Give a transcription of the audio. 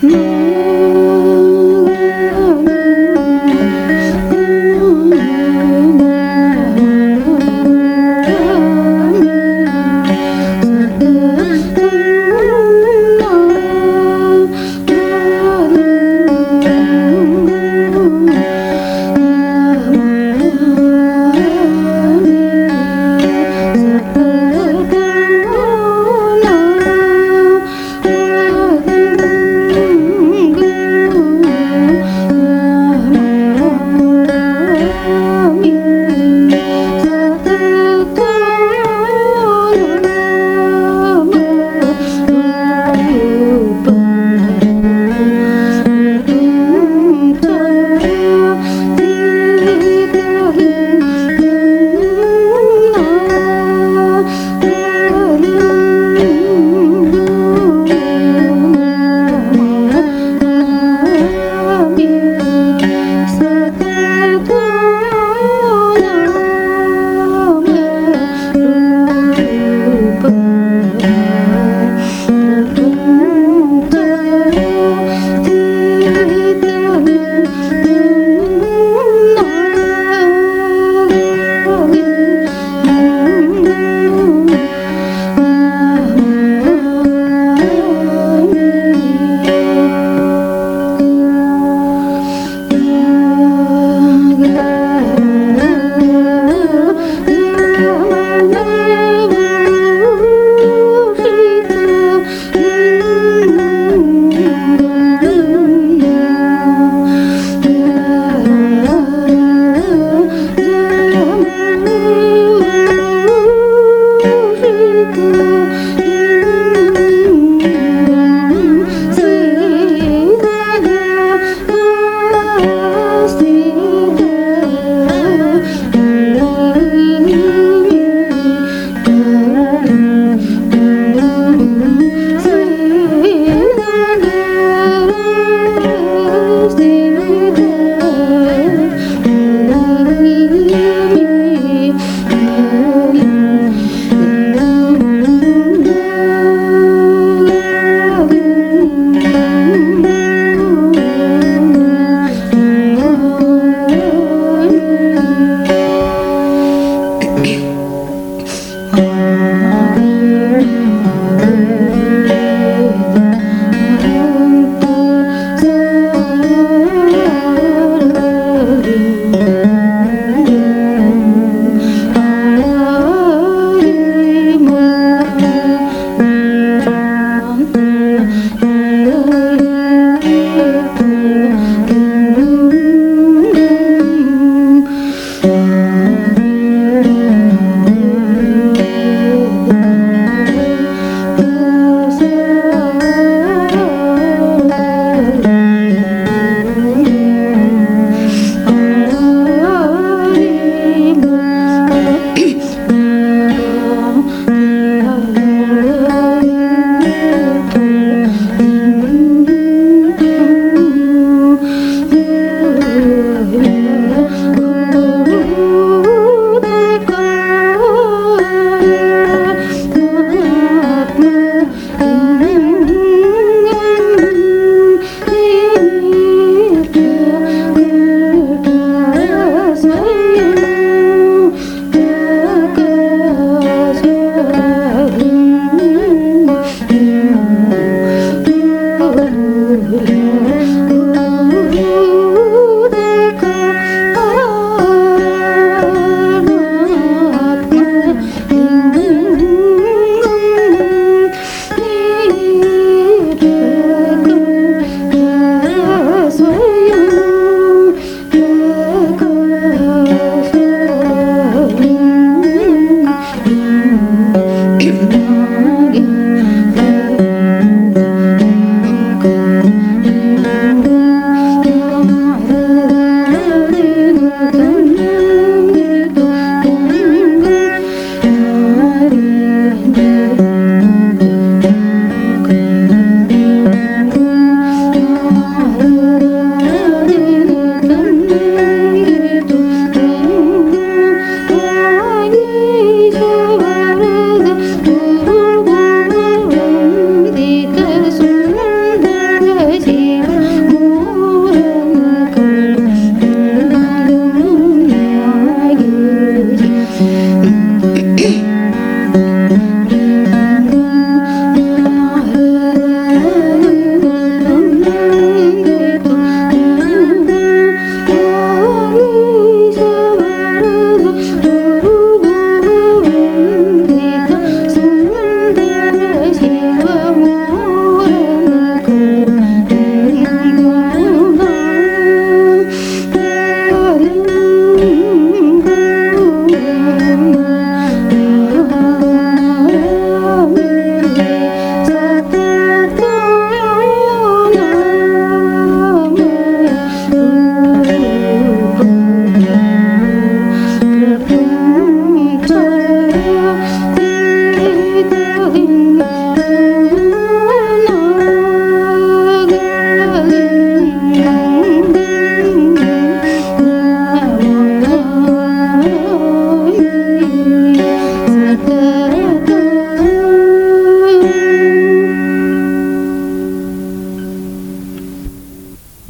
嗯